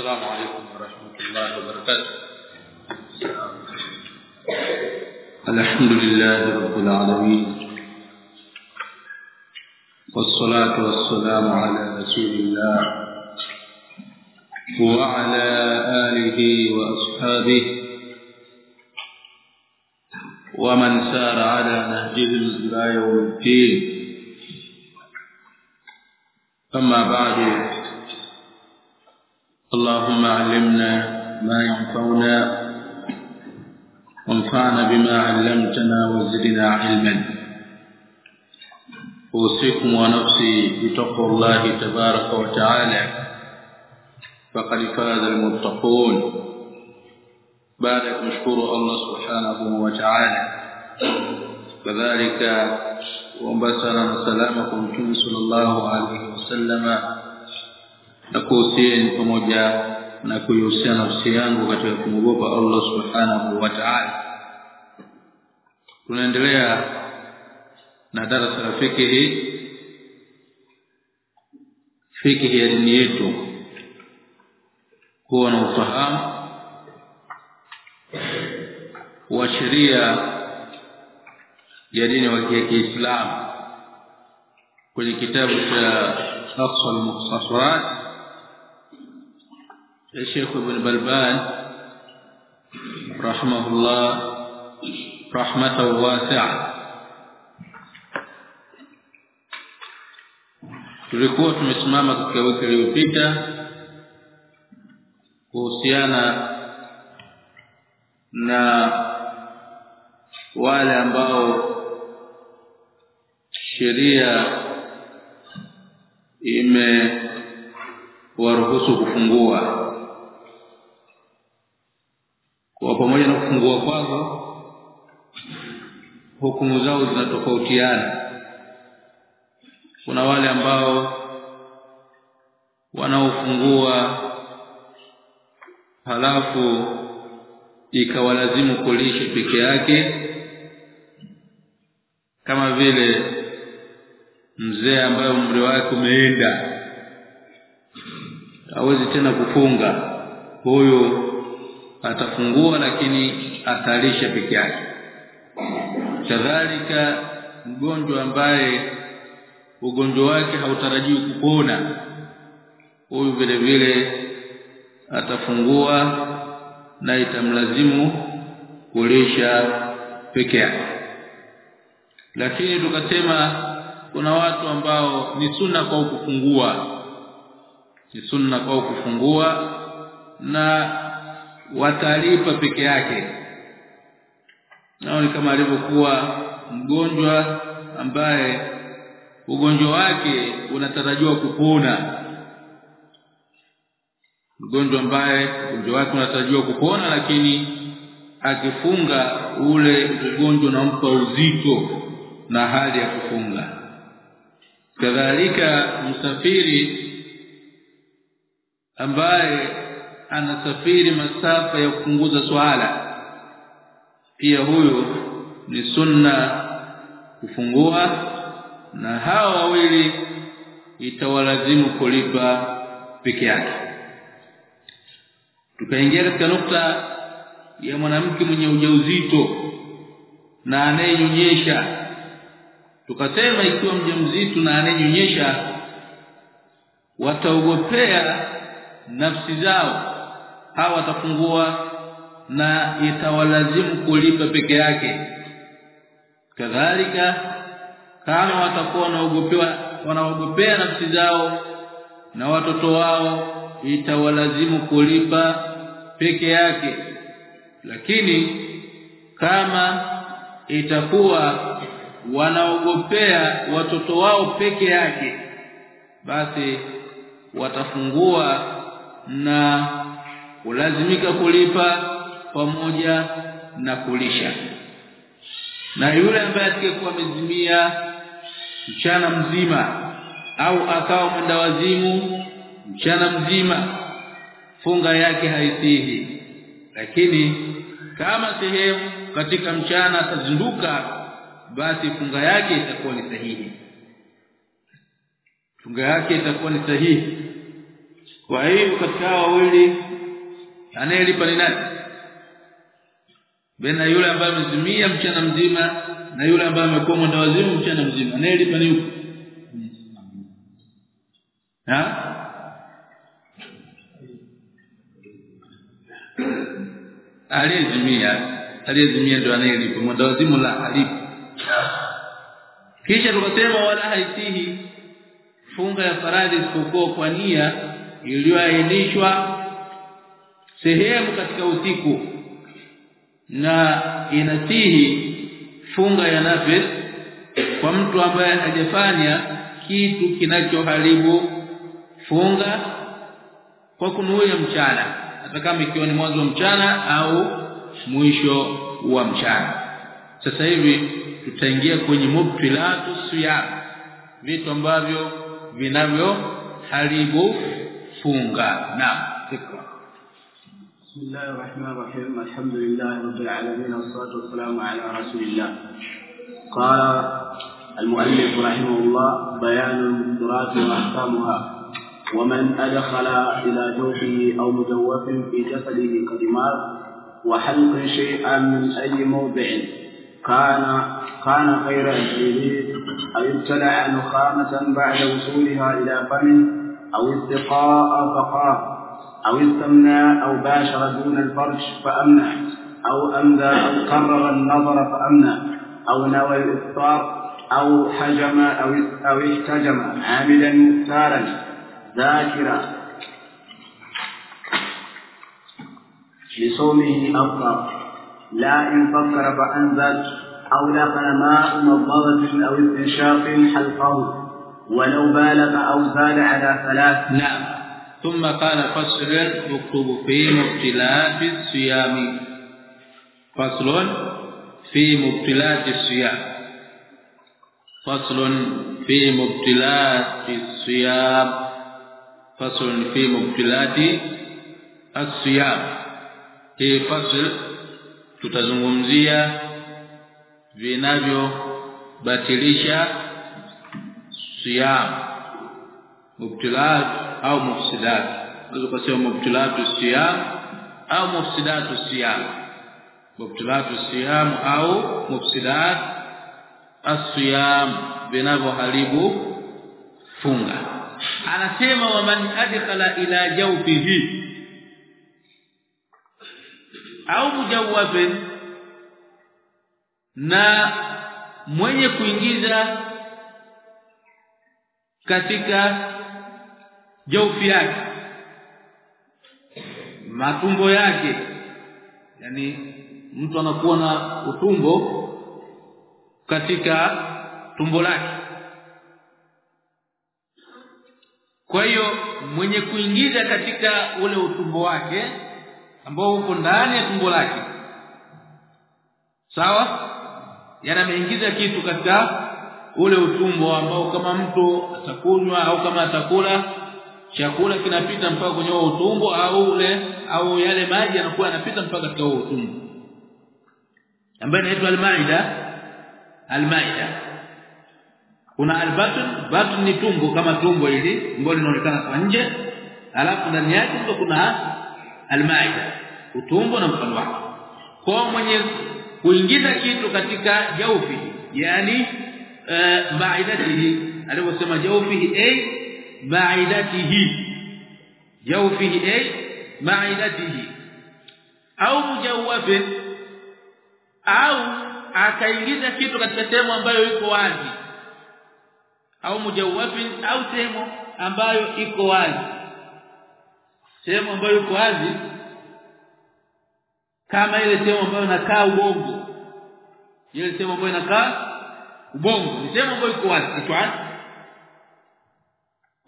السلام عليكم ورحمة الله وبركاته. الحمد لله رب العالمين. والصلاة والسلام على رسول الله وعلى آله وأصحابه ومن سار على نهجهم إلى يوم الدين. أما بعد اللهم علمنا ما ينفعنا وانفعنا بما علمتنا وزدنا علما. أوصيكم ونفسي بتقوى الله تبارك وتعالى. فقد فاز المتقون. بعد نشكر الله سبحانه وتعالى. كذلك وانبسنا سلامكم صلى الله عليه وسلم. Na kuhusieni pamoja na kuihusia nafsi yangu katika kumwogopa Allah subhanahu wa ta'ala. Tunaendelea na darasa la fikihi fikihi ya dini yetu kuwa na ufahamu wa sheria ya dini wa Kiislamu. Kwenye kitabu cha Asl al-Mukhtasarat الشيخ ابن بلبان رحمه الله رحمة واسعة tulikuwa tumesimama katika wiki iliyopita kuhusiana na wale ambao sheria imewaruhusu kufungua kwa pamoja na kufungua kwao hukumu zao zinatofautiana. Kuna wale ambao wanaofungua halafu ikawalazimu kulisha peke yake kama vile mzee ambaye umri wake umeenda hawezi tena kufunga. Huyo atafungua lakini atalisha peke yake. Kadhalika mgonjwa ambaye ugonjwa wake hautarajiwi kupona huyu vile vile atafungua na itamlazimu kulisha peke yake. Lakini tukasema kuna watu ambao ni sunna kwa kufungua ni sunna kwa kufungua na watalipa peke yake. Nao ni kama alivyokuwa mgonjwa ambaye ugonjwa wake unatarajiwa kupona. Mgonjwa ambaye ugonjwa wake unatarajiwa kupona lakini akifunga ule ugonjwa unampa uzito na hali ya kufunga. Kadhalika msafiri ambaye anasafiri masafa ya kupunguza swala. Pia huyo ni sunna kufungua na hawa wawili itawalazimu kulipa peke yake. Tukaingia katika nukta ya mwanamke mwenye ujauzito na anayenyonyesha. Tukasema ikiwa mjamzito na anayenyonyesha wataogopea nafsi zao hawa watafungua na itawalazimu kulipa peke yake. Kadhalika kama watakuwa wanaogopewa wanaogopea nafsi zao na watoto wao itawalazimu kulipa peke yake. Lakini kama itakuwa wanaogopea watoto wao peke yake basi watafungua na kulazimika kulipa pamoja na kulisha. Na yule ambaye atakayekuwa amezimia mchana mzima au akawa mwenda wazimu mchana mzima funga yake haisihi. Lakini kama sehemu katika mchana atazunduka basi funga yake itakuwa ni sahihi. Funga yake itakuwa ni sahihi. Kwa hiyo katika wawili anayelipa ni nani? Bena yule ambaye amezimia mchana mzima na yule ambaye amekuwa mwenda wazimu mchana mzima. Anayelipa ni yupi? Ha? Aliyezimia. Aliyezimia ndo anayelipa. Mwenda wazimu la alipa. Kisha tukasema wala haisihi funga ya faradhi isipokuwa kwa nia iliyoainishwa sehemu katika usiku na inasihi funga ya nafil kwa mtu ambaye hajafanya kitu kinachoharibu. Funga kwa kunuia mchana hata kama ikiwa ni mwanzo wa mchana au mwisho wa mchana. Sasa hivi tutaingia kwenye mubtilatu siyam vitu ambavyo vinavyo haribu funga. Naam بسم الله الرحمن الرحيم. الحمد لله رب العالمين والصلاة والسلام على رسول الله. قال المؤلف رحمه الله بيان المفطرات وأحكامها. ومن أدخل إلى جوفه أو مجوف في جسده كدماغ وحلق شيئا من أي موضع كان كان خير أجله أو ابتلع نخامة بعد وصولها إلى فمه أو استقاء فقاه. أو استمنى أو باشر دون الفرج فأمنع أو أمدى أو قرر النظر فأمنع أو نوى الإفطار أو حجم أو أو احتجم عاملا مختارا ذاكرا. لصومه أفطر لا إن فكر فأنزل أو دخل ماء مضمضة أو استنشاق حلقه ولو بالغ أو زاد على ثلاث. نعم. ثم قال فصل يكتب في مبتلات الصيام فصل في مبتلات الصيام فصل في مبتلات الصيام فصل في مبتلات الصيام hii fasl tutazungumzia vinavyobatilisha siyam mubtilat au mufsidat. Unaweza kusema mubtilatu siyam au mufsidatu siyam. Mubtilatu siyam au mufsidat as-siyam funga. Anasema waman adkhala ila jawfihi au mujawwafin na mwenye kuingiza katika jaufi yake. Matumbo yake. Yani mtu anakuwa na utumbo katika tumbo lake. Kwa hiyo mwenye kuingiza katika ule utumbo wake ambao uko ndani ya tumbo lake sawa? Yana ameingiza kitu katika ule utumbo ambao kama mtu atakunywa au kama atakula chakula kinapita mpaka kwenye utumbo au ule au yale maji yanakuwa yanapita mpaka katika utumbo. Ambaye inaitwa al-maida al-maida. Kuna al-batn batn ni tumbo kama tumbo hili ambalo linaonekana kwa nje. Alafu ndani yake ndio kuna al-maida utumbo na mfano wake. Kwa mwenye kuingiza kitu katika jaufi yani uh, maidatihi aliposema jaufihi ay maidatihi. Jaufihi ay maidatihi. Au mujawafin au akaingiza kitu katika sehemu ambayo iko wazi. Au mujawafin au sehemu ambayo iko wazi. Sehemu ambayo iko wazi kama ile sehemu ambayo inakaa ubongo. Ile sehemu ambayo inakaa ubongo. Ni sehemu ambayo iko wazi. Kichwani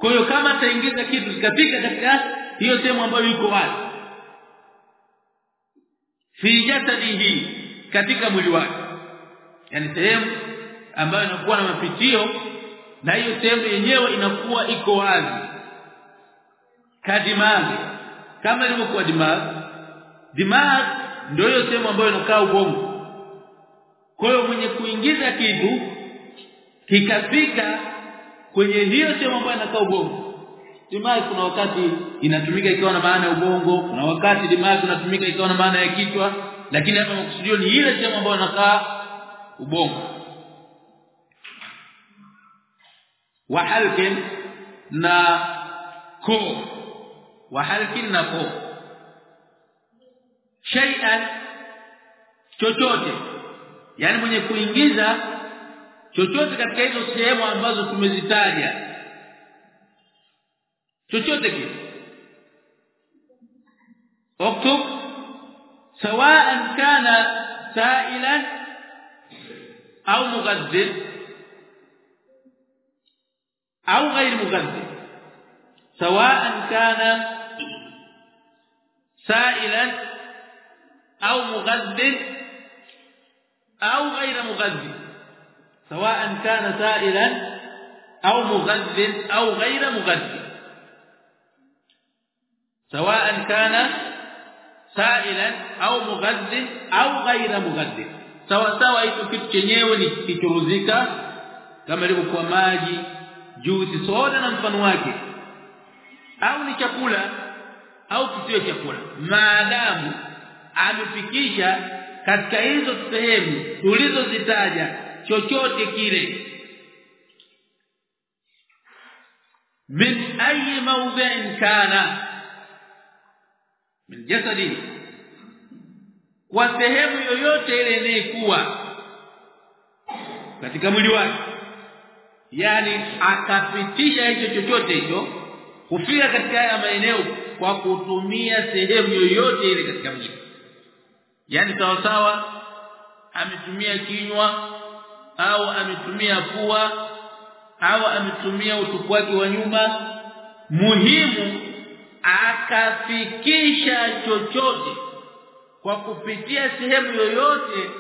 kwa hiyo kama ataingiza kitu kikafika katika hiyo sehemu ambayo iko wazi. Fi jasadihi katika mwili wake. Yani sehemu ambayo inakuwa na mapitio na hiyo sehemu yenyewe inakuwa iko wazi. Kadimag. Kama ilivyokuwa dimag dimag ndio hiyo sehemu ambayo inakaa ubongo. Kwa hiyo mwenye kuingiza kitu kikafika kwenye hiyo sehemu ambayo inakaa ubongo dimai kuna wakati inatumika ikiwa na maana ya ubongo kuna wakati dimai inatumika ikiwa na maana ya kichwa lakini hapa makusudio ni ile sehemu ambayo inakaa ubongo. Wa halkin na ko. Wa halkin na ko. Shay'an chochote. Yani mwenye kuingiza chochote katika hizo sehemu ambazo tumezitaja chochote kile اكتب سواء كان سائلا au mughazzir au غير مغذي سواء كان سائلا أو مغذي أو غير مغذي سواء كان سائلا او مغذي او غير مغذي سواء كان سائلا او مغذي او غير مغذي sawa sawa hicho kitu chenyewe ni kichuruzika kama ilivyokuwa maji juisi soda na mfano wake au ni chakula au kisiwe chakula maadamu amefikisha katika hizo sehemu tulizozitaja chochote kile. Min ayi mawdhi'in kana. Min jasadi. Kwa sehemu yoyote ile inayekuwa katika mwili wake. Yani akapitisha hicho chochote hicho kufika katika haya maeneo kwa kutumia sehemu yoyote ile katika mwili. Yani sawa sawa ametumia kinywa au ametumia pua au ametumia utupu wake wa nyuma muhimu akafikisha chochote kwa kupitia sehemu yoyote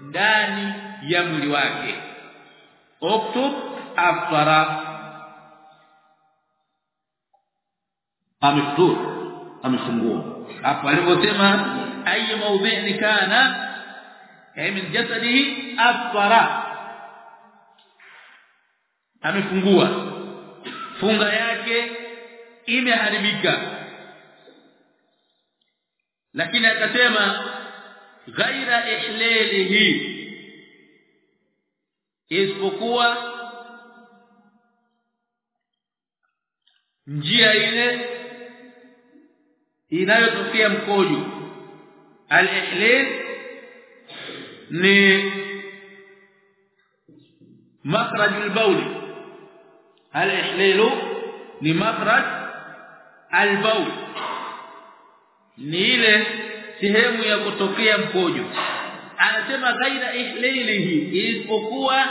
ndani ya mwili wake. Uktub afara ameftur amefungua. Hapo aliposema ayi mawdhi'ni kana ay min jasadihi afara amefungua. Funga yake imeharibika. Lakini akasema ghaira ihlalihi isipokuwa njia ile inayotokea mkojo. Al-ihlal ni makhraj al-bawl al-ihlalu ni البول نيله ni ile sehemu ya kutokea mkojo. Anasema ghaira ihlalihi isipokuwa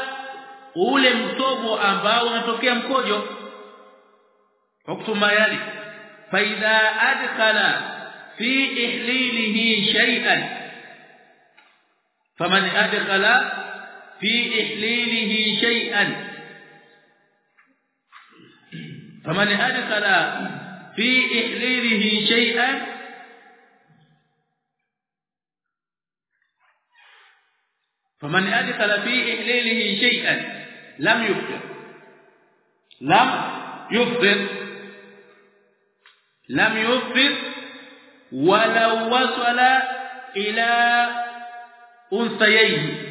ule mtobo ambao unatokea mkojo. Wakati mayali faida adkhala fi ihlilihi shay'an faman adkhala fi ihlilihi shay'an. فمن أدخل في إحليله شيئا. فمن أدخل في إحليله شيئا. لم يفطر. لم يفطر. لم يفطر ولو وصل إلى أنثييه.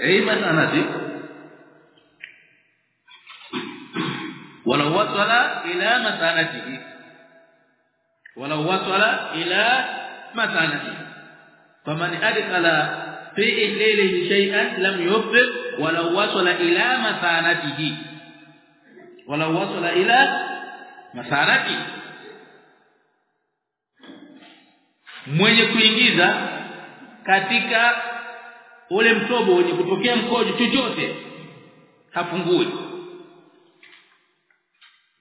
أي مسألة ولو وصل إلى مسانته ولو وصل إلى مسانته فمن أدخل في إحلاله شيئا لم يفطر ولو وصل إلى مثانته ولو وصل إلى مثانته mwenye kuingiza katika ule mtobo wenye kutokea mkojo chochote hafungui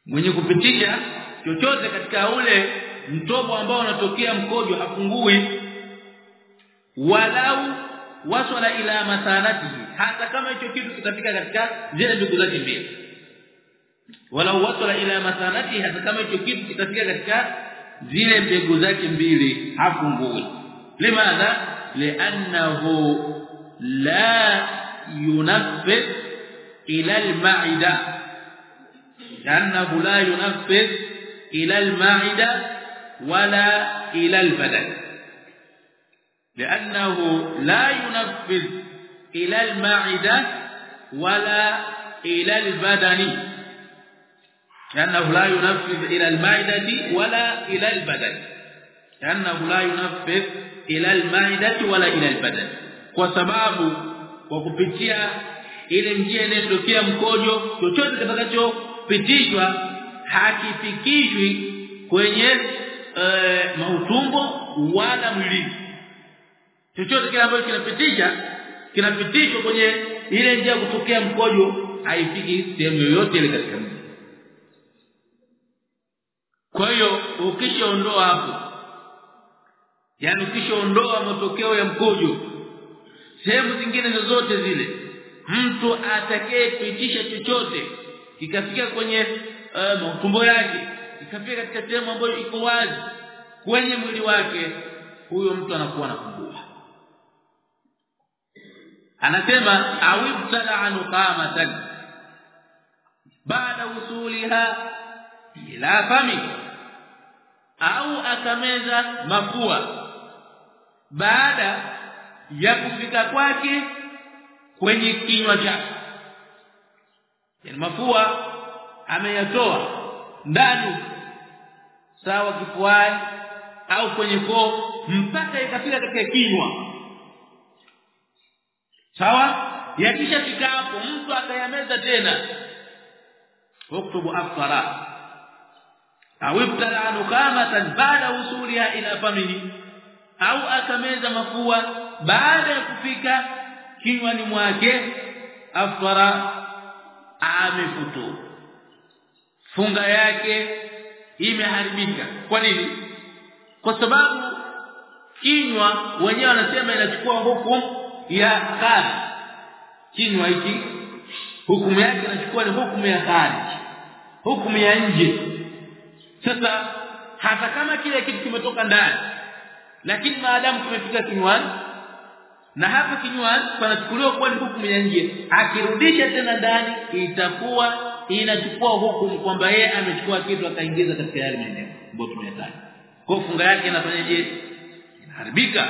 mwenye kupitisha chochote katika ule mtobo ambao unatokea mkojo hafungui walau wasala ila masanatihi hata kama hicho kitu kitafika katika zile ndugu zake mbili. Walau wasala ila masanatihi hata kama hicho kitu kitafika katika zile mbegu zake mbili hafungui limadha? Li'annahu لا ينفذ إلى المعدة. لأنه لا ينفذ إلى المعدة ولا إلى البدن. لأنه لا ينفذ إلى المعدة ولا إلى البدن. لأنه لا ينفذ إلى المعدة ولا إلى البدن. لأنه لا ينفذ إلى المعدة ولا إلى البدن. Kwa sababu kwa kupitia ile njia inayotokea mkojo chochote kitakachopitishwa hakifikishwi kwenye e, mautumbo wala mwilini. Chochote kile ambacho kinapitisha kinapitishwa kwenye ile njia kutokea mkojo haifiki sehemu yoyote ile katika mwili. Kwa hiyo ukishaondoa hapo yani ukishaondoa matokeo ya mkojo sehemu zingine zozote zile. Mtu atakayepitisha chochote kikafika kwenye uh, tumbo yake ikafika katika sehemu ambayo iko wazi kwenye mwili wake huyo mtu anakuwa na kumbua anasema awibtala anuqamatan baada usuliha ila fami au akameza mafua. Baada ya kufika kwake kwenye kinywa chake. Yani mafua ameyatoa ndani sawa kifuani au kwenye koo mpaka ikafika katika kinywa. Sawa? Yakisha hapo mtu akayameza tena. Uktubu afara au ibtala nukamatan baada usuliha ila famihi au akameza mafua baada ya kufika kinywani mwake afara amefutu funga yake imeharibika. Kwa nini? Kwa sababu kinywa wenyewe wanasema inachukua hukumu ya kadhi kinywa hiki hukumu yake inachukua ni hukumu ya kadhi hukumu ya nje. Sasa hata kama kile kitu kimetoka ndani lakini maadamu kimefika kinywani na hapa kinywa panachukuliwa kuwa ni hukumu ya nje. Akirudisha tena ndani itakuwa inachukua hukumu kwamba yeye amechukua kitu akaingiza katika yale maeneo. Ambayo tumeyataja kwa funga yake inafanyaje inaharibika.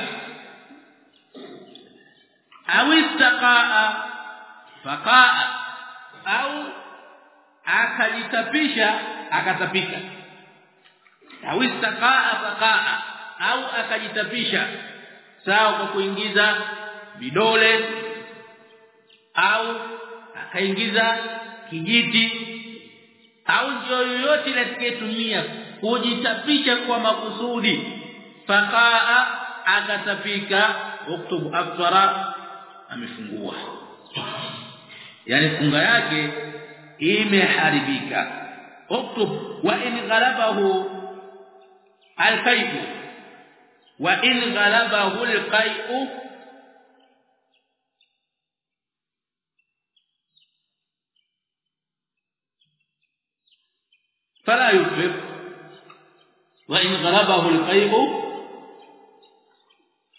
Au istaqaa faqaa au akajitapisha akatapika. Au istaqaa faqaa au akajitapisha sawa kwa kuingiza vidole au akaingiza kijiti au yoyote atakayetumia kujitapisha kwa makusudi. Faqaa akatapika uktubu aftara amefungua. Yani funga yake imeharibika. Uktub wa in ghalabahu alqai'u wa in ghalabahu alqai'u فلا يفطر وان غلبه القيء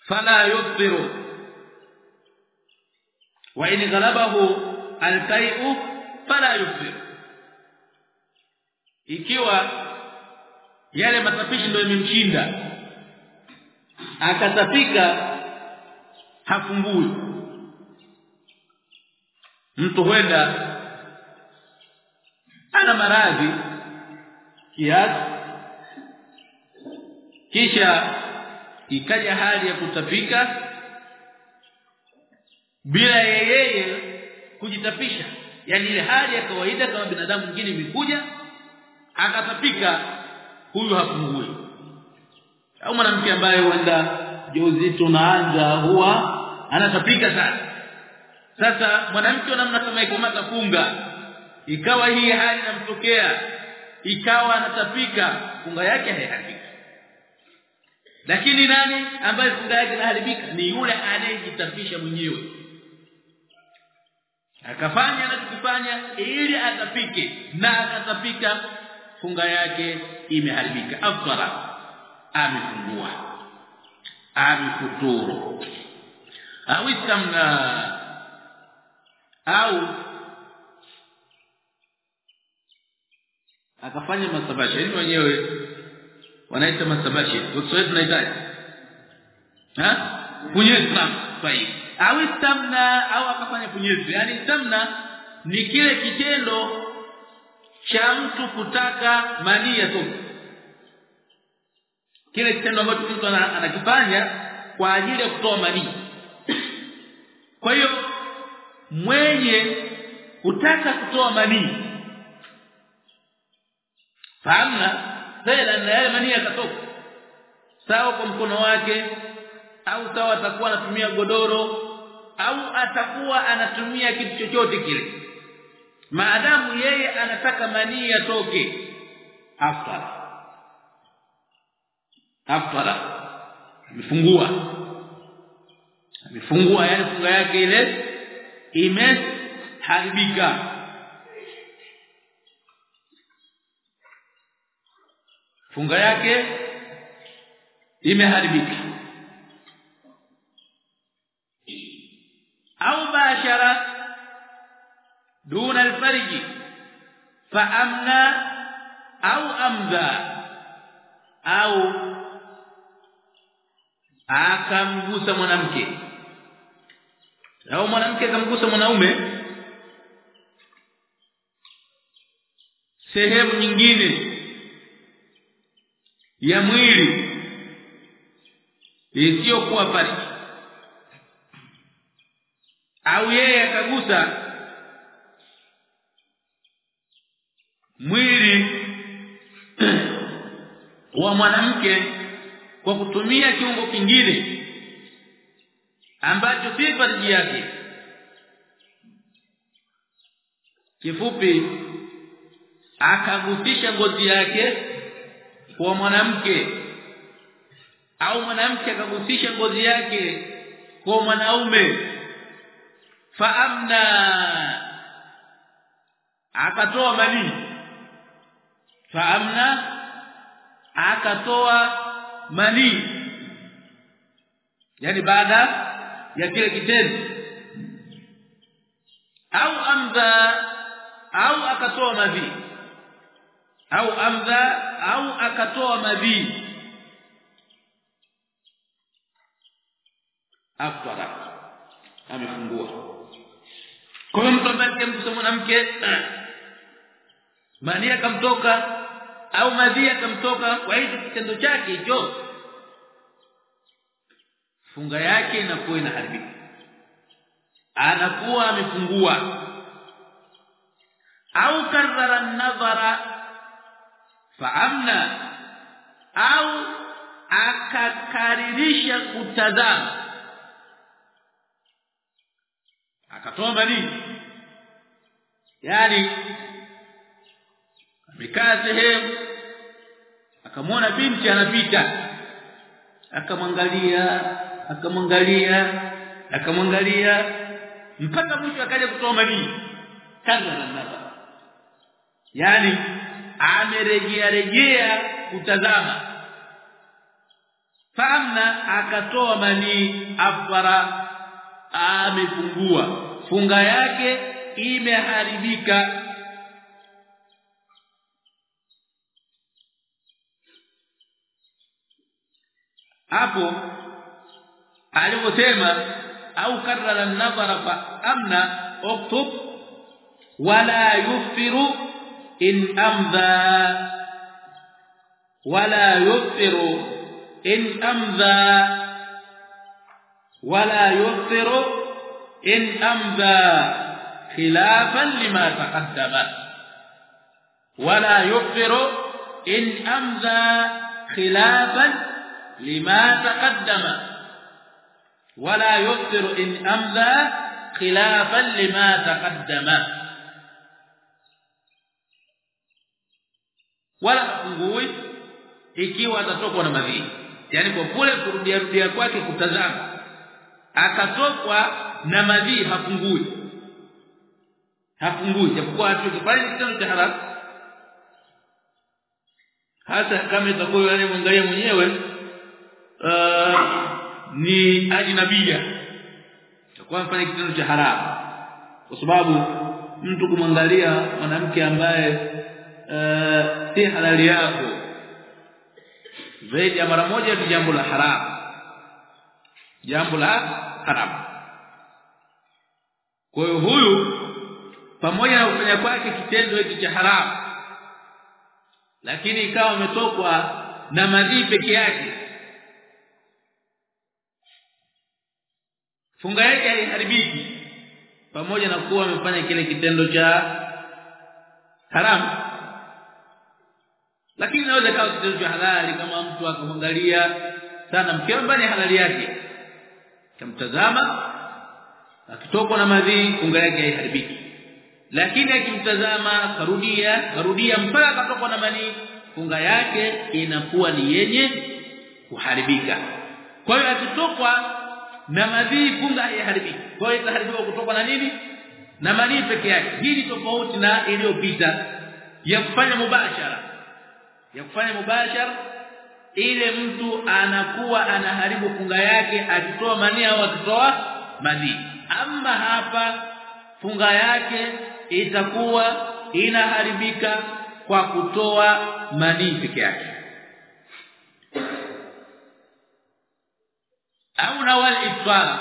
فلا يفطر وان غلبه القيء فلا يفطر ikiwa yale matapishi ndio yamemshinda akatapika hafungui mtu huenda ana maradhi kiasi. Kisha ikaja hali ya kutapika bila yeye kujitapisha. Yani ile hali ya kawaida kama binadamu mwingine imekuja akatapika huyu hapungui au mwanamke ambaye huenda jozi tunaanza huwa anatapika sana. Sasa mwanamke namna kama ikamata funga ikawa hii hali inamtokea ikawa anatapika funga yake haiharibiki. Lakini nani ambaye funga yake inaharibika? Ni yule anayejitapisha mwenyewe. Akafanya anachokifanya ili atapike na akatapika funga yake imeharibika. Afara amefungua. Amefuturu. Au au akafanya masabasha hivi wenyewe wanaita masabashi kwa tunahitaji ha? Punyezi na sahihi. Au istamna au akafanya punyezi yani istamna ni kile kitendo cha mtu kutaka manii tu kile kitendo ambacho mtu anakifanya kwa ajili ya kutoa manii kwa hiyo mwenye kutaka kutoa manii fahamna fela na yale manii atatoka sawa kwa mkono wake au sawa atakuwa anatumia godoro au atakuwa anatumia kitu chochote kile. Maadamu yeye anataka manii yatoke. Afara afara amefungua. Amefungua yani funga yake ile imeharibika funga yake imeharibika. Au bashara duna alfarji fa amna au amza au akamgusa mwanamke. Au mwanamke akamgusa mwanaume sehemu nyingine ya mwili isiyokuwa fariki au yeye akagusa mwili wa mwanamke kwa kutumia kiungo kingine ambacho si farji yake. Kifupi akagusisha ngozi yake kwa mwanamke au mwanamke akagusisha ngozi yake kwa mwanaume. Fa amna akatoa manii fa amna akatoa manii yani baada ya kile kitendo. Au amdha au akatoa madhi au amdha au akatoa madhi aftara amefungua. Kwa hiyo mtu ambaye akimgusa mwanamke mania akamtoka au madhi akamtoka kwa hiyo kitendo chake hicho. Funga yake inakuwa inaharibika. Anakuwa amefungua. Au karara nadhara faamna au akakaririsha kutazama. Akatoa mali yani amekaa sehemu akamwona binti anapita. Akamwangalia akamwangalia akamwangalia mpaka mwisho akaja kutoa mali kaza na baba yani amerejea rejea kutazama. Famna akatoa mali afara amefungua. Funga yake imeharibika. Hapo aliposema au karara an-nadhara fa amna uktub wala yufiru إن أمضى ولا يؤثر إن أمضى ولا يؤثر إن أمضى خلافا لما تقدم. ولا يؤثر إن أمضى خلافا لما تقدم. ولا يؤثر إن أمضى خلافا لما تقدم. Wala hafungui ikiwa atatokwa na madhii. Yani kwa kule kurudia rudia kwake kutazama akatokwa na madhii hafungui hafungui japokuwa tukifanya kitendo cha haramu hata kama itakuwa yale mwangalia mwenyewe uh, ni ajnabia. Itakuwa mfanya kitendo cha haramu kwa sababu mtu kumwangalia mwanamke ambaye uh, si halali yako. Zaidi ya mara moja ni jambo la haramu jambo la haramu kwa hiyo huyu pamoja na kufanya kwake kitendo hiki cha haramu lakini ikawa umetokwa na madhi peke yake. Funga yake haiharibiki pamoja na kuwa amefanya kile kitendo cha haramu lakini inaweza kawa kitendo cha halali kama mtu akamwangalia sana mke ambaye halali yake. Kamtazama akitokwa na madhi funga yake haiharibiki. Lakini akimtazama karudia karudia mpaka akatokwa na mani funga yake inakuwa ni yenye kuharibika. Kwa hiyo akitokwa na madhi funga haiharibiki. Kwa hiyo itaharibika kutokwa na nini? Na mali peke yake. Hii ni tofauti na iliyopita ya kufanya mubashara ya kufanya mubashara ile mtu anakuwa anaharibu funga yake akitoa mani au akitoa mani ama hapa funga yake itakuwa inaharibika kwa kutoa manii peke yake. Au nawal iftara.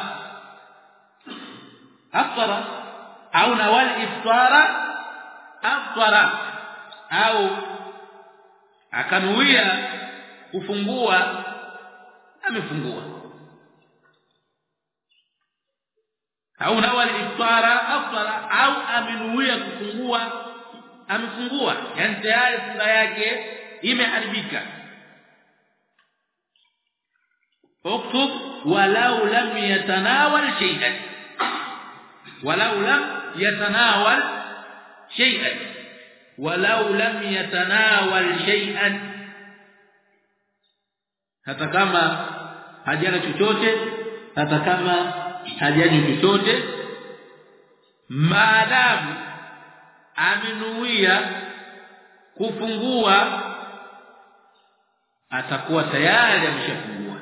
Aftara. Au nawal iftara. Aftara. Au akanuia kufungua amefungua. Au nawa iftara afara au amenuia kufungua amefungua. Yani tayari funga yake imeharibika. اكتب walau lam yatanawal shay'an. Walau lam yatanawal shay'an walau lam yatanawal shay'an. Hata kama hajana chochote hata kama hajani chochote maadamu amenuia kufungua atakuwa tayari ameshafungua.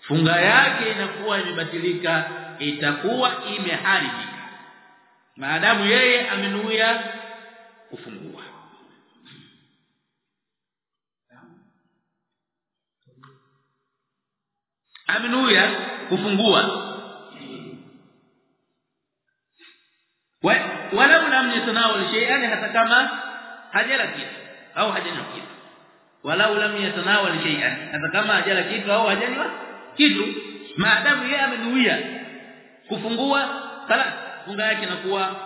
Funga yake inakuwa imebatilika itakuwa imeharibika. Maadamu yeye amenuia kufungua. Amenuya kufungua. Walau lam yatanawal shay'an hata kama hajala kitu au hajanywa kitu. Walau lam yatanawal shay'an hata kama hajala kitu au hajanywa kitu. Maadamu yeye amenuia kufungua sala funga yake inakuwa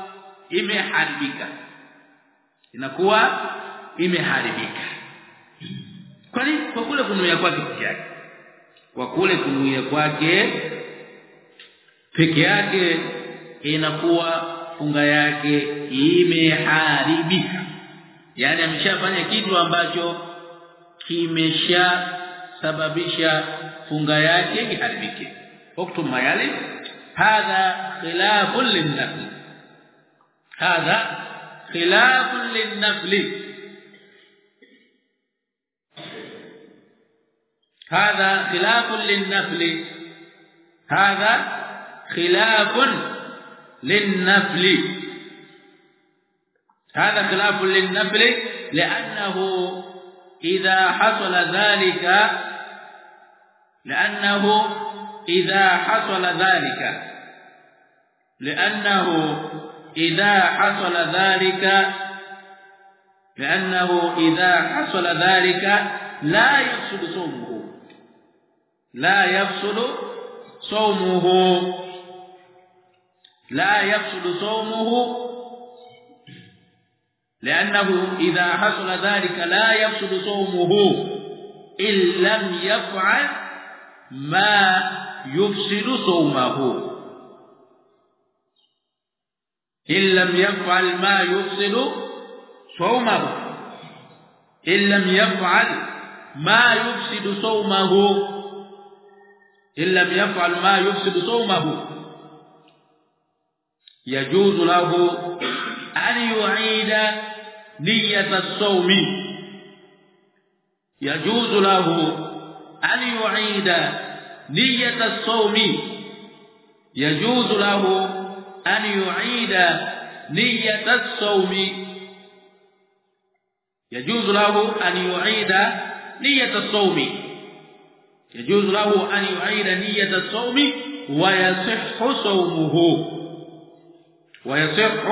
imeharibika inakuwa imeharibika. Kwa nini kwa kule kunuia kwake peke yake? Kwa kule kunuia kwake peke yake inakuwa funga yake imeharibika. Yani ameshafanya kitu ambacho kimeshasababisha funga yake iharibike. Uktub mayali hadha khilafun linnafi hadha khilafun linnafl هذا خلاف للنفل. هذا خلاف للنفل. هذا خلاف للنفل لأنه إذا حصل ذلك لأنه إذا حصل ذلك لأنه إذا حصل ذلك لأنه إذا حصل ذلك لا يفسد صومه. لا يفسد صومه. لا يفسد صومه. لأنه إذا حصل ذلك لا يفسد صومه. إن لم يفعل ما يفسد صومه. إن لم يفعل ما يفسد صومه. إن لم يفعل ما يفسد صومه. إن لم يفعل ما يفسد صومه. يجوز له أن يعيد نية الصوم. يجوز له أن يعيد نية الصوم. يجوز له أن يعيد نية الصوم. يجوز له أن يعيد نية الصوم. يجوز له أن يعيد نية الصوم ويصح صومه. ويصح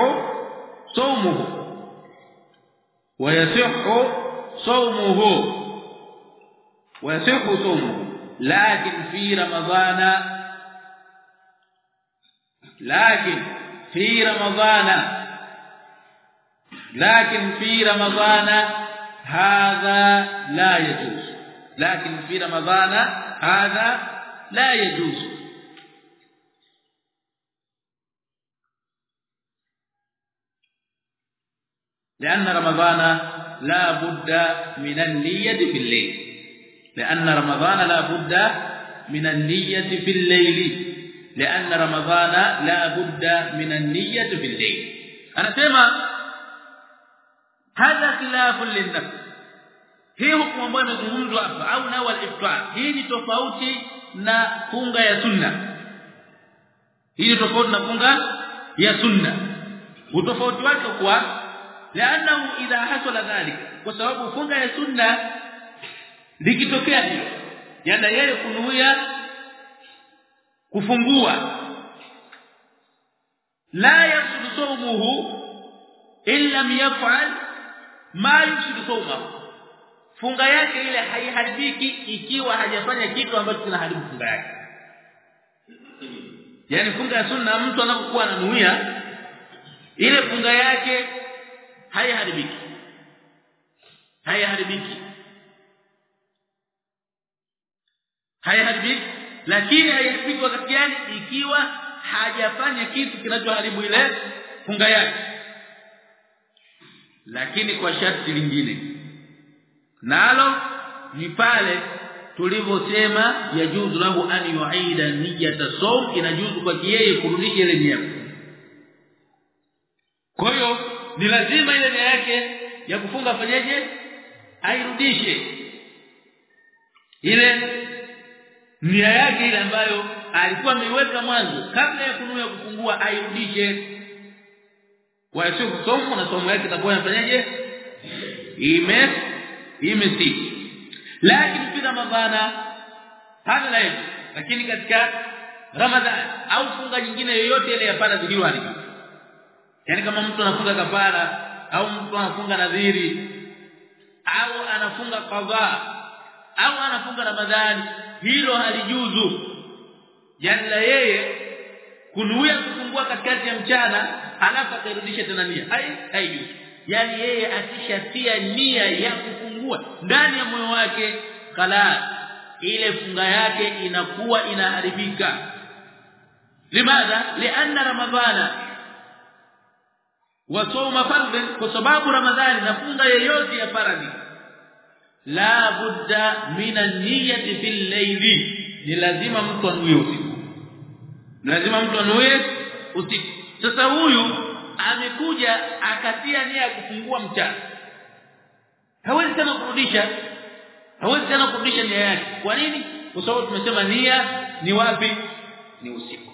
صومه. ويصح صومه. ويصح صومه. لكن في رمضان لكن في رمضان لكن في رمضان هذا لا يجوز. لكن في رمضان هذا لا يجوز. لأن رمضان لا بد من النية في الليل. لأن رمضان لا بد من النية في الليل. لأن رمضان لا بد من النية في الليل أنا سيما هذا خلاف للنفس hii hukumu ambayo imezungumzwa hapa au na wal iftar hii ni tofauti na funga ya sunna hii ni tofauti na funga ya sunna utofauti wake kwa لانه اذا حصل ذلك kwa sababu funga ya sunna likitokea hiyo yana yeye kunuia kufungua. La yafsudu sawmuhu illa lam yaf'al ma yufsidu sawmahu funga yake ile haiharibiki ikiwa hajafanya kitu ambacho kinaharibu funga yake. Yani funga ya sunna mtu anapokuwa ananuia ile funga yake haiharibiki. Haiharibiki. Haiharibiki lakini haifiki wakati gani ikiwa hajafanya kitu kinachoharibu ile funga yake. Lakini kwa sharti lingine. Nalo ni pale tulivyosema yajuzu lahu an yuida niyata sawm inajuzu kwa yeye kurudisha ile nia. Kwa hiyo ni lazima ile nia yake ya kufunga fanyeje airudishe. Ile nia yake ile ambayo alikuwa ameiweka mwanzo kabla ya kununua kufungua airudishe. Kwa hiyo somo na somo yake itakuwa inafanyaje? Ime imesiti lakini fi mabana hana la lakini katika ramadhan au funga nyingine yoyote ile ya faradhi hiyo haribu yani kama mtu anafunga kafara au mtu anafunga nadhiri au anafunga qadha au anafunga ramadhani hilo halijuzu. Yani la yeye kunuia kufungua katikati ya mchana alafu akarudisha tena nia hai haijuzu. Yani yeye akishatia nia ya kufungua ndani ya moyo wake kala ile funga yake inakuwa inaharibika. Limadha? Lianna ramadhana. Wa sawma fardh kwa sababu ramadhani na funga yeyote ya faradhi la budda min an-niyyati fil layli. Ni lazima mtu anuie usiku. Lazima mtu anuie usiku. Sasa huyu amekuja akatia nia ya kufungua mchana. Hawezi tena kurudisha. Hawezi tena kurudisha nia yake. Kwa nini? Kwa sababu tumesema nia ni wapi? Ni usiku.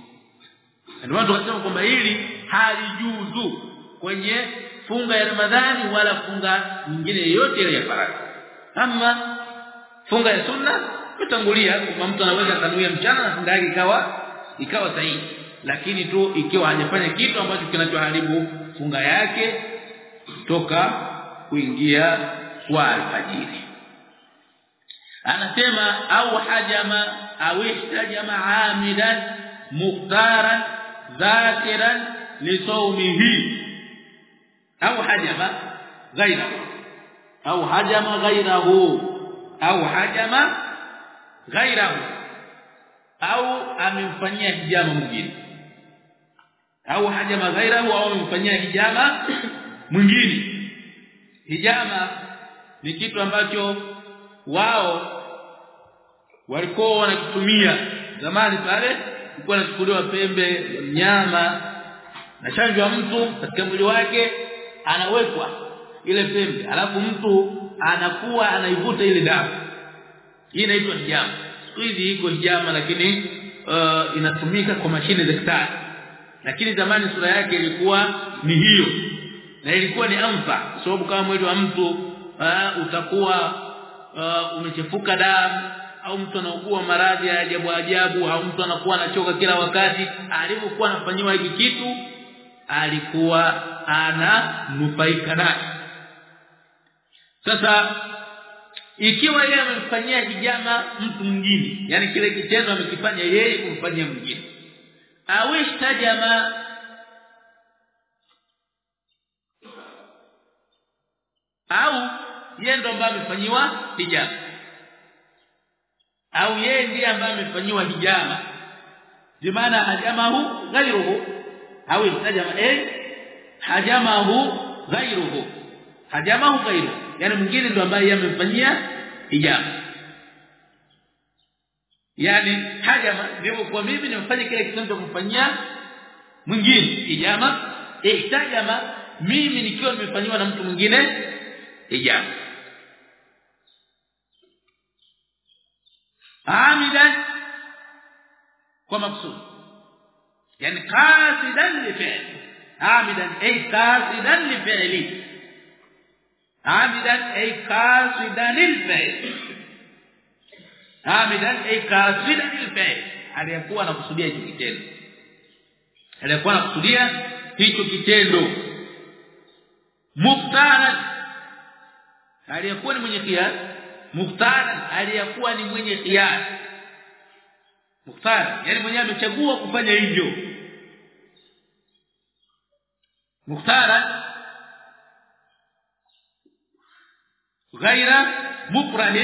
Ndio tukasema kwamba hili halijuzu kwenye funga ya Ramadhani wala funga nyingine yoyote ile ya faradhi ama funga ya sunna mtangulia kama mtu anaweza kanuia mchana na funga yake ikawa ikawa sahihi. Lakini tu ikiwa hajafanya kitu ambacho kinachoharibu funga yake toka kuingia kwa alfajiri. Anasema au hajama au ihtajama amidan muqtaran dhakiran lisawmihi au hajama ghairahu au hajama ghairahu au hajama ghairahu au amemfanyia hijama mwingine. Au hajama ghairahu au amemfanyia hijama mwingine. Hijama ni kitu ambacho wao walikuwa wanakitumia zamani pale kulikuwa nachukuliwa pembe ya mnyama na chanjo ya mtu katika mwili wake anawekwa ile pembe alafu mtu anakuwa anaivuta ile damu. Hii inaitwa hijama siku hizi iko hijama lakini uh, inatumika kwa mashine za kisasa lakini zamani sura yake ilikuwa ni hiyo. Na ilikuwa ni amfa sababu kama mwili wa mtu uh, utakuwa uh, umechefuka damu au mtu anaugua maradhi ya ajabu ajabu au mtu anakuwa anachoka kila wakati alipokuwa anafanyiwa hiki kitu alikuwa ananufaika naye sasa ikiwa yeye amemfanyia hijama mtu mwingine yani kile kitendo amekifanya yeye kumfanyia mwingine au ishtajama au yeye ndo ambaye amefanyiwa hijama. Au yeye ndiye ambaye amefanyiwa hijama. Bimaana hajamahu ghairuhu au ishtajama eh? Hajamahu ghairuhu hajamahu ghairuhu yani mwingine ndio ambaye amemfanyia hijabu. Yani hajama ndio kwa mimi nimfanye kile kitendo kumfanyia mwingine hijama ihtajama mimi nikiwa nimefanywa na mtu mwingine hijama amidan kwa maksudi yani qasidan li fi'li. Amidan ay qasidan li fi'li qasidan lil fi'l amidan ay qasidan lil fi'l aliyekuwa anakusudia hicho kitendo. Aliyekuwa anakusudia hicho kitendo. Muftaran aliyekuwa ni mwenye kiasi muftaran aliyekuwa ni mwenye kiasi muftaran yani mwenyewe amechagua kufanya hivyo. Muftaran غير مقرن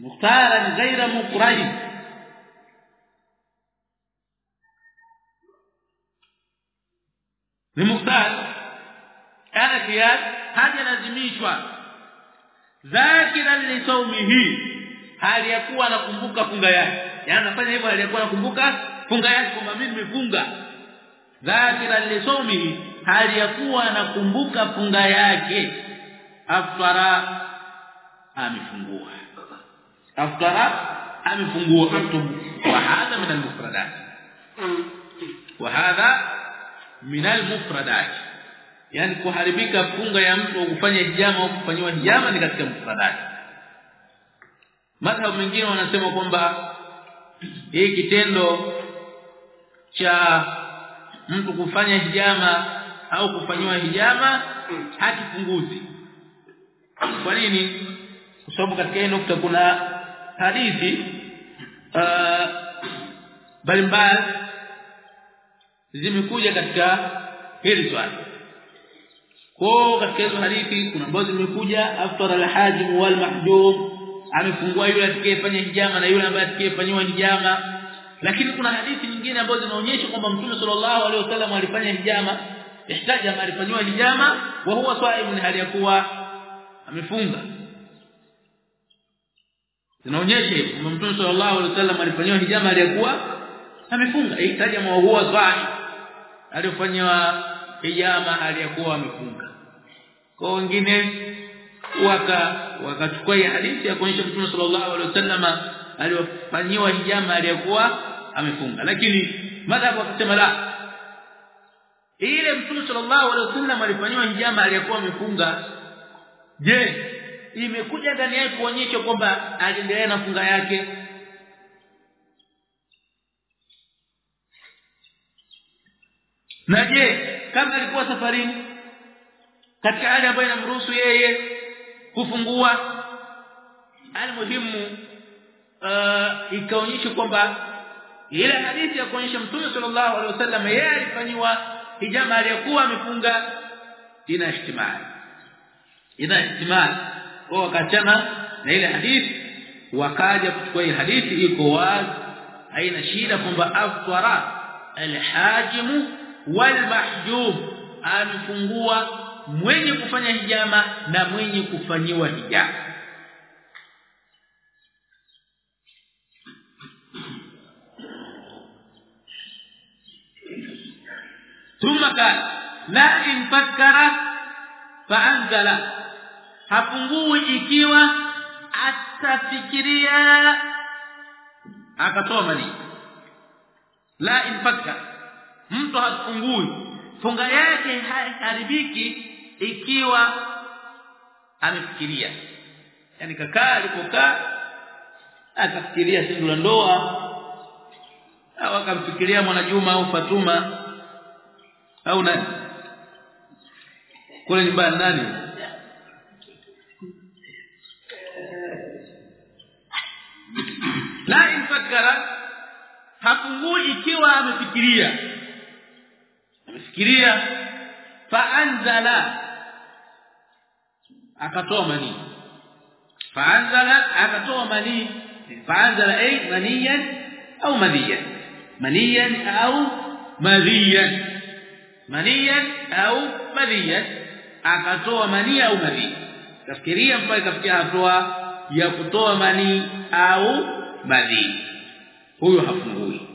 مختارا غير مقرن ni muhtar kana kias hajalazimishwa dhakiran li sawmihi hali ya kuwa anakumbuka funga yake yani anafanya hivyo hali ya kuwa anakumbuka funga yake kwamba mimi nimefunga dhakiran li sawmihi hali ya kuwa anakumbuka funga yake aftara amefungua. Afara amefungua. Aktub wa hadha min al-mufradat. Wa hadha min al-mufradat. Yani kuharibika funga ya mtu kufanya hijama au kufanywa hijama ni katika mufradat. Madhabu mengine wanasema kwamba hii kitendo cha mtu kufanya hijama au kufanywa hijama hakipunguzi kwa nini? Kwa sababu katika hii nukta kuna hadithi mbalimbali zimekuja katika hili swali. Kwa katika hizo hadithi kuna ambazo zimekuja aftara alhajim wal mahjum amefungua yule atakayefanya hijama na yule ambaye atakayefanywa hijama. Lakini kuna hadithi nyingine ambazo zinaonyesha kwamba mtume sallallahu alaihi wasallam alifanya hijama ihtajama alifanywa hijama wa huwa saimun hali ya kuwa amefunga. Zinaonyesha hivyo. Kwamba mtume sallallahu alaihi wasallam alifanywa hijama aliyakuwa amefunga. Ihtaja wa huwa saim alifanywa hijama aliyakuwa amefunga. Kwa wengine waka wakachukua hii hadithi ya kuonyesha mtume sallallahu alaihi wasallam aliyofanywa hijama aliyakuwa amefunga. Lakini madhhabu wakasema la. Ile mtume sallallahu alaihi wasallam alifanywa hijama aliyakuwa amefunga je imekuja ndani yake kuonyesha kwamba aliendelea na funga yake? Na je kama alikuwa safarini katika hali ambayo inamruhusu yeye kufungua almuhimu uh, ikaonyesha kwamba ile hadithi ya kuonyesha mtume sallallahu alaihi wasallam yeye alifanywa hijama aliyokuwa amefunga ina ihtimali ina ihtimali kwa wakachana na ile hadithi wakaja kuchukua hii hadithi iko wazi haina shida kwamba aftara alhajim walmahjub amefungua mwenye kufanya hijama na mwenye kufanyiwa hijama ثم قال لا ان فكر فانزل hapungui ikiwa atafikiria. Akatoa mali la infaka mtu hapungui funga yake haribiki ikiwa amefikiria. Yani kakaa alipokaa akafikiria sindu la ndoa au akamfikiria mwanajuma au Fatuma au nani? Kule nyumbani nani la infakara hafungui ikiwa amefikiria amefikiria faanzala akatoa manii faanzala akatoa manii faanzala ay maniyan au madhiyan maniyan au madhiyan maniyan au madhiyan akatoa manii au madhi kafikiria mpaka ikafikia hatua ya kutoa manii au madhi huyo hafungui.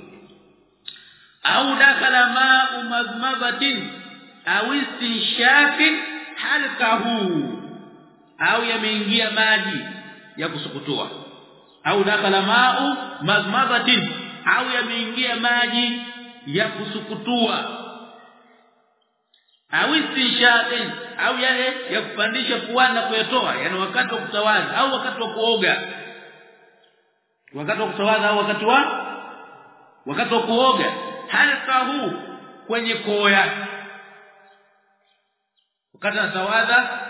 Au dakala ma'u madmabatin au istinshafin halqahu au yameingia maji ya kusukutua. Au dakala ma'u madmabatin au yameingia maji ya kusukutua. Au istinshafin au yale ya kupandisha puani na kuyatoa yani wakati wa kutawadha au wakati wa kuoga wakati wa kutawadha au wakati wa? Wakati wa kuoga. Halqahu kwenye koo yake wakati anatawadha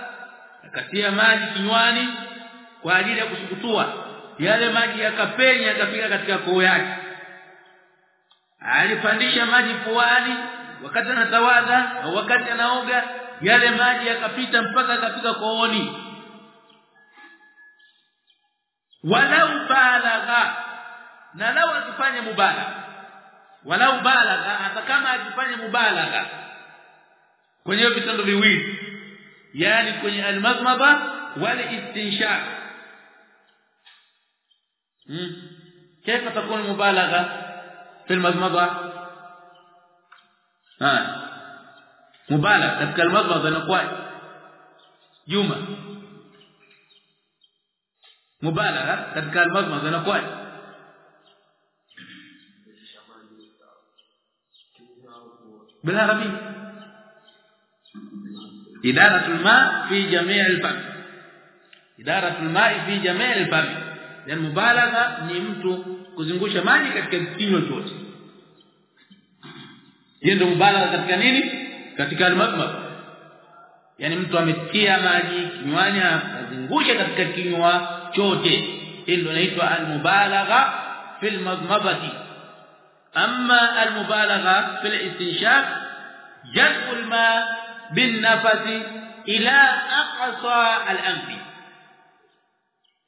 akatia maji kinywani kwa ajili ya kusukutua. Yale maji yakapenya yakafika katika koo yake. Alipandisha maji puani wakati anatawadha au wakati anaoga yale maji yakapita mpaka yakafika kooni walau balagha na lau akifanya mubalagha walau balagha hata kama akifanya mubalagha kwenye vitendo viwili yani kwenye almadmada wal istinshaq hmm كيف تكون المبالغه في المضمضه ها مبالغه katika almadmada inakuwa juma mubalagha katika almadmada inakuwa بالعربي إدارة الماء في جميع الفم إدارة الماء في جميع الفم يعني مبالغه ni mtu kuzungusha maji katika kinywa chote hiyo ndio mubalagha katika nini katika al-madmad yani mtu ametia maji kinywani azungusha katika kinywa chote hilo ndio inaitwa al-mubalagha fil madmadati أما المبالغة في الاستنشاق جذب الماء بالنفس إلى أقصى الأنف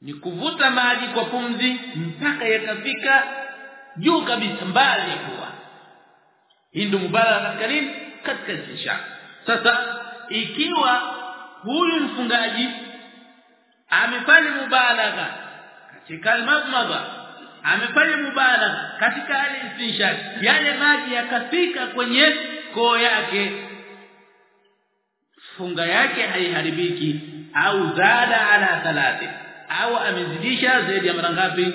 ni kuvuta maji kwa pumzi mpaka yakafika juu kabisa mbali kwa hii mubalagha katika nini katika istinshaq sasa ikiwa huyu mfungaji amefanya mubalagha katika almadmadha amefanya mubalagha katika hali istinshaq yale maji yakafika kwenye koo yake. Funga yake haiharibiki. Au zada ala thalathi au amezidisha zaidi ya mara ngapi?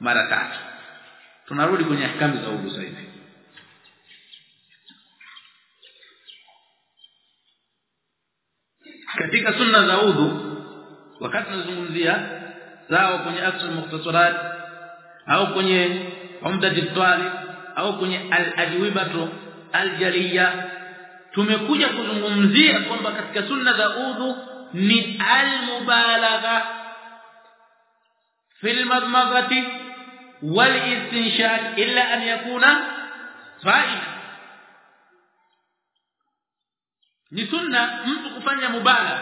Mara tatu. Tunarudi kwenye hikamu za udhu sasa katika sunna za udhu wakati tunazungumzia sawa kwenye asl mukhtasarat au kwenye umdat at-talib au kwenye al-ajwibatu al-jaliya tumekuja kuzungumzia kwamba katika sunna za udhu ni al-mubalagha fi al-madmadhati wal istinshak illa an yakuna fa'ida ni sunna mtu kufanya mubalagha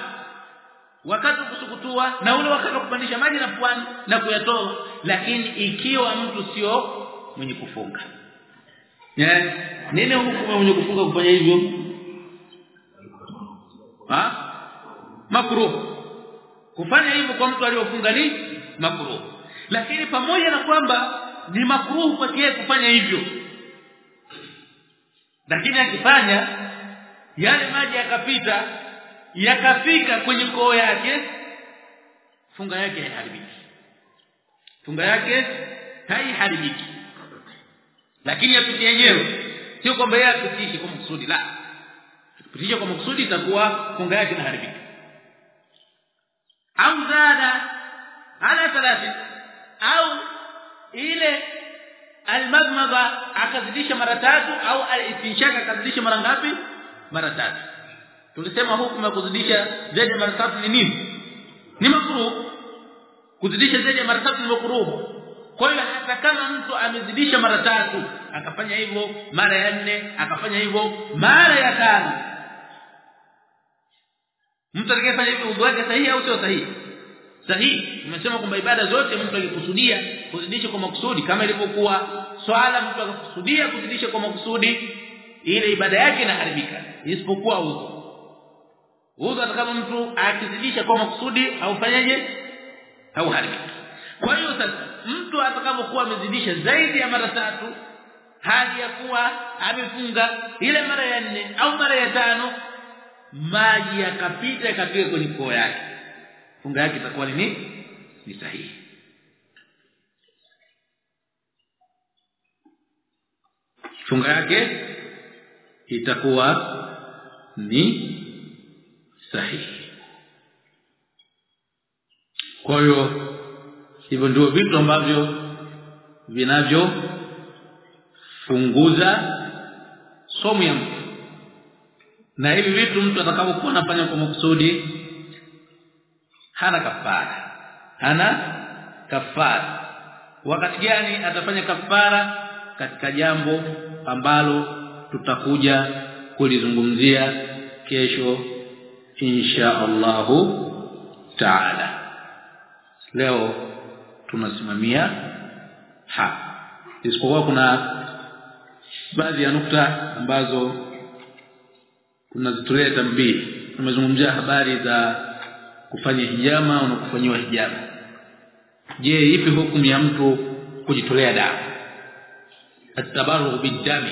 wakati kusukutua na ule wakati kupandisha maji na pwani na kuyatoa. Lakini ikiwa mtu sio mwenye kufunga. Yeah. nini hukumu mwenye kufunga kufanya hivyo? Ha? Makruh. Kufanya hivyo kwa mtu aliyofunga ni makruh. Lakini pamoja na kwamba ni makruh kwa yeye kufanya hivyo. Lakini akifanya yale maji yakapita yakafika kwenye koo yake funga yake haiharibiki. Funga yake haiharibiki. Lakini yapiti yenyewe. Sio kwamba yeye apitishe kwa makusudi la. Kupitisha kwa makusudi itakuwa funga yake inaharibika. Au zada ala thalathi. Au ile almadmada akazidisha mara tatu au al-istinshaq akazidisha mara ngapi? Mara tatu tulisema hukumu ya kuzidisha zaidi ya mara ni nini? Ni makruh. Kuzidisha zaidi ya mara tatu ni makruh. Kwa hiyo hata kama mtu amezidisha mara tatu akafanya hivyo mara ya nne akafanya hivyo mara ya tano. Mtu atakayefanya hivyo udhu wake sahihi au sio sahihi? Sahihi. Tumesema kwamba ibada zote mtu akikusudia kuzidisha kwa makusudi kama ilivyokuwa swala mtu akakusudia kuzidisha kwa makusudi ile ibada yake inaharibika isipokuwa udhu udhu kama mtu akizidisha kwa makusudi aufanyaje au haribika kwa hiyo sasa mtu atakapokuwa amezidisha zaidi ya mara tatu hadi ya kuwa amefunga ile mara ya nne au mara ya tano maji yakapita yakafika kwenye koo yake. Funga yake itakuwa ni ni sahihi. Funga yake itakuwa ni sahihi. Kwa hiyo hivyo ndio vitu ambavyo vinavyofunguza somo ya mtu. Na hivi vitu mtu atakapokuwa anafanya kwa makusudi hana kafara. Hana kafara. Wakati gani atafanya kafara? Katika jambo ambalo tutakuja kulizungumzia kesho insha Allahu taala. Leo tunasimamia ha. Isipokuwa kuna baadhi ya nukta ambazo tunazitolea tambii tumezungumzia habari za kufanya hijama au kufanyiwa hijama. Je ipi hukumu ya mtu kujitolea damu? Atabaru bidami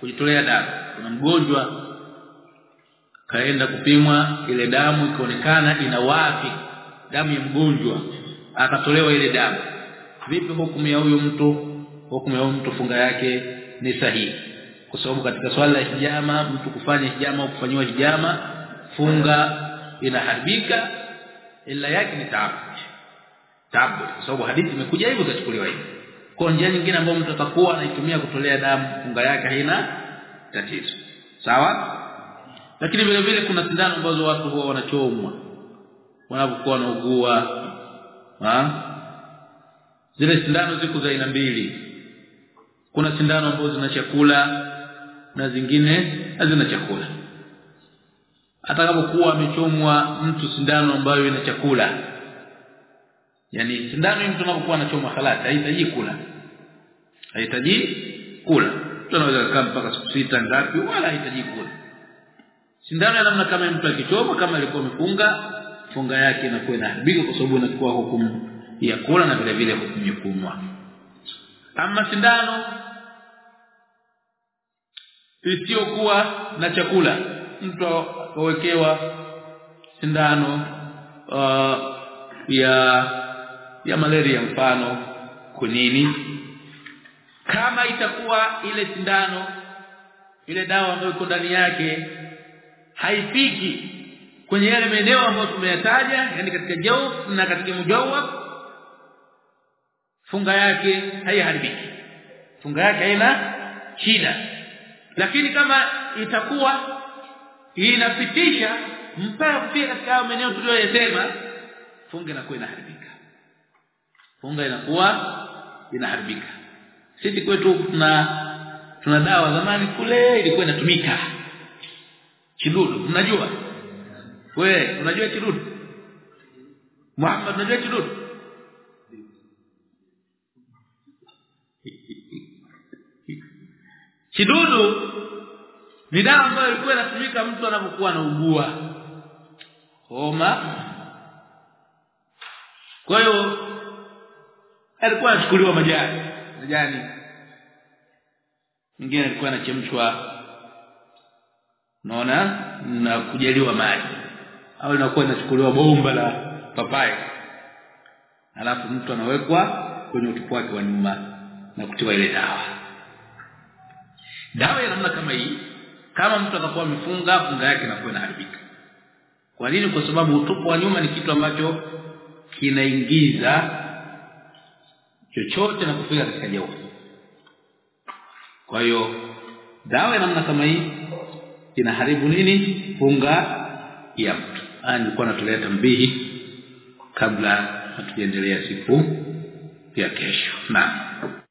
kujitolea damu. Kuna mgonjwa kaenda kupimwa ile damu ikaonekana ina wapi damu ya mgonjwa akatolewa ile damu. Vipi hukumu ya huyo mtu? Hukumu ya huyo mtu funga yake ni sahihi. Kwa sababu katika swala la hijama mtu kufanya hijama au kufanywa hijama funga inaharibika ila yake ni taabu taabu kwa sababu hadithi imekuja hivyo kachukuliwa hivyo. Kwa njia nyingine ambayo mtu atakuwa anaitumia kutolea damu funga yake haina tatizo. Sawa lakini vile vile kuna sindano ambazo watu huwa wanachomwa. Wanapokuwa wanaugua. Ha? zile sindano ziko za aina mbili. Kuna sindano ambazo zina chakula na zingine hazina chakula. Atakapokuwa amechomwa mtu sindano ambayo ina chakula. Yani sindano mtu anapokuwa anachomwa halali haihitaji kula. Haihitaji kula. Tunaweza kukaa mpaka siku sita ngapi wala haitaji kula sindano ya namna kama mtu akichoma kama alikuwa amefunga funga yake inakuwa inaharibika kwa sababu inachukua hukumu ya kula na vile vile hukumu kunywa ama sindano isiyokuwa na chakula. Mtu awekewa sindano uh, ya ya malaria mfano kunini. Kama itakuwa ile sindano ile dawa ambayo iko ndani yake haifiki kwenye yale maeneo ambayo tumeyataja yani katika jawf na katika mujawab funga yake haiharibiki. Funga yake haina shida. Lakini kama itakuwa inapitisha mpaka kufika katika maeneo tuliyoyasema funga inakuwa inaharibika. Funga inakuwa inaharibika. Sisi kwetu tuna tuna dawa zamani kule ilikuwa inatumika kidudu mnajua? We unajua kidudu? Muhammad unajua kidudu? Kidudu ni dawa ambayo ilikuwa inatumika mtu anapokuwa anaugua. Homa. Kwa hiyo alikuwa anachukuliwa majani. Majani. Mwingine alikuwa anachemshwa unaona? Na kujaliwa maji. Au inakuwa inachukuliwa bomba la papai. Alafu mtu anawekwa kwenye utupu wake wa nyuma na kutiwa ile dawa. Dawa ya namna kama hii kama mtu atakuwa amefunga funga yake inakuwa inaharibika. Kwa nini? Kwa sababu utupu wa nyuma ni kitu ambacho kinaingiza chochote na kufika katika jeu kwa hiyo dawa ya namna kama hii inaharibu nini? Funga ya mtu. Haya nilikuwa natolea tambihi kabla hatujaendelea siku ya kesho. Naam